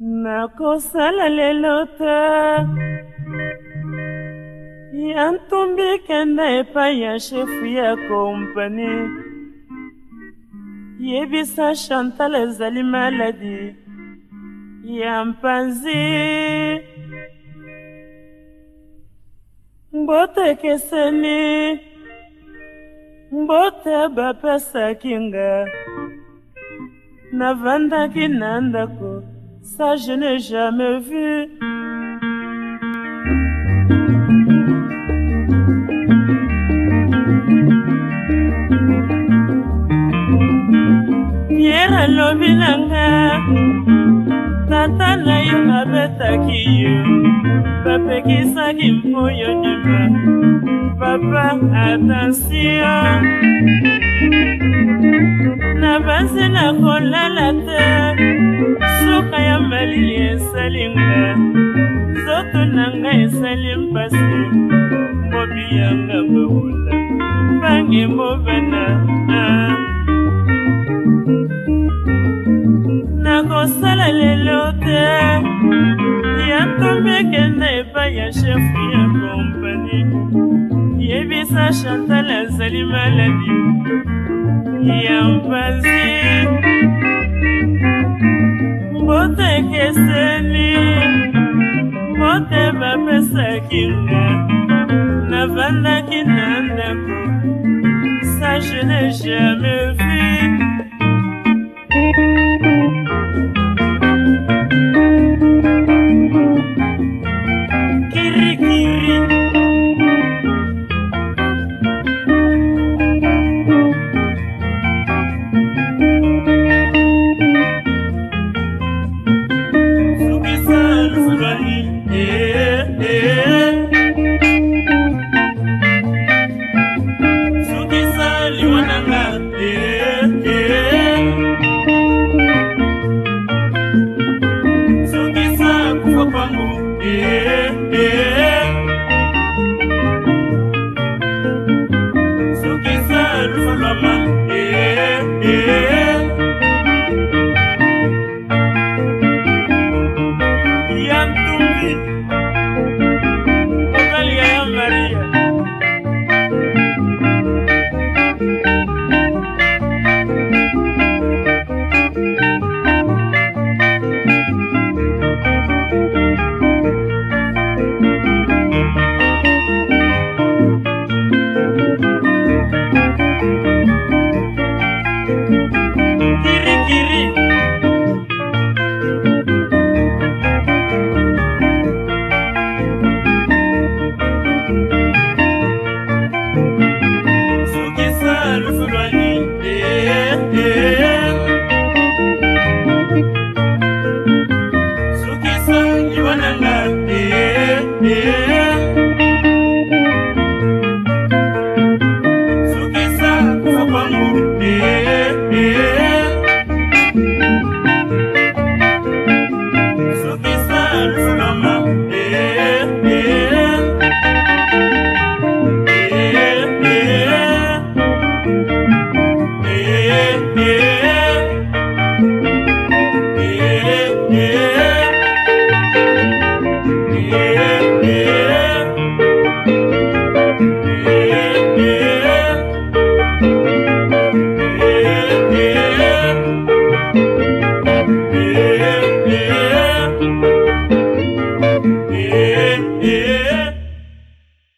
nakosala lelo te ya ntombi kenda epai ya shefu ya kompani yebisa chantal ezali maladi ya mpanzi mbote ekeseni mbote bapesaki nga navandaki na ndako ça je n'ai jamais vu. Pierre lobi na tata na yo babetaki yo, bapekisaki mpoyo nyuma, papa attention. Na basi na la terre. esali nga nzoto na nga esali mpasi mobi yanga mawula bange mobana nakosala lelo te yakombi ekenda epai ya shefu ya kompani yebisa chantal azali maladi ya mpasi eseli motema apesaki nga navandaki na ndako ça je n'ai jamais vu sokisa lulama